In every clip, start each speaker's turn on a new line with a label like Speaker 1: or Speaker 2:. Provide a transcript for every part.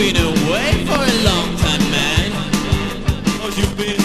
Speaker 1: been away for a long time, man. Oh, you've been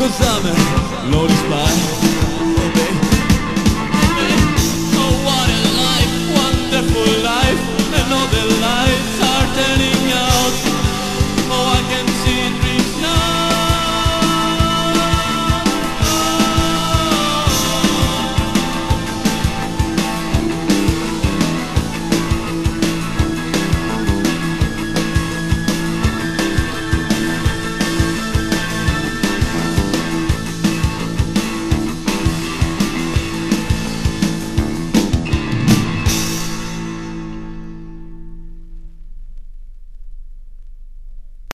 Speaker 1: cos'ame, lo risparmio.